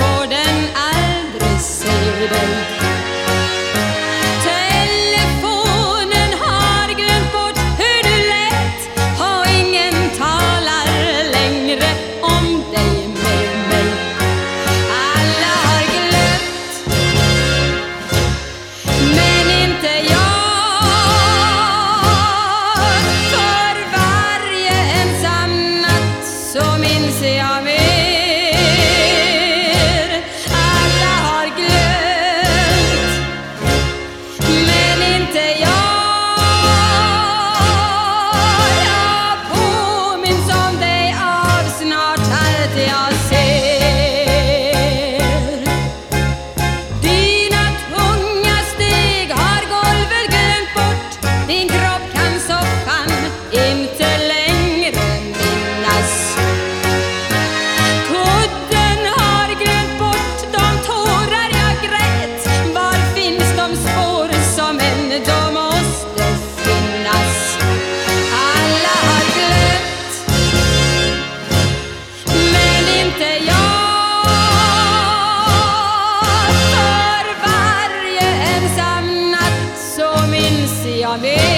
får den aldrig se dig. amém.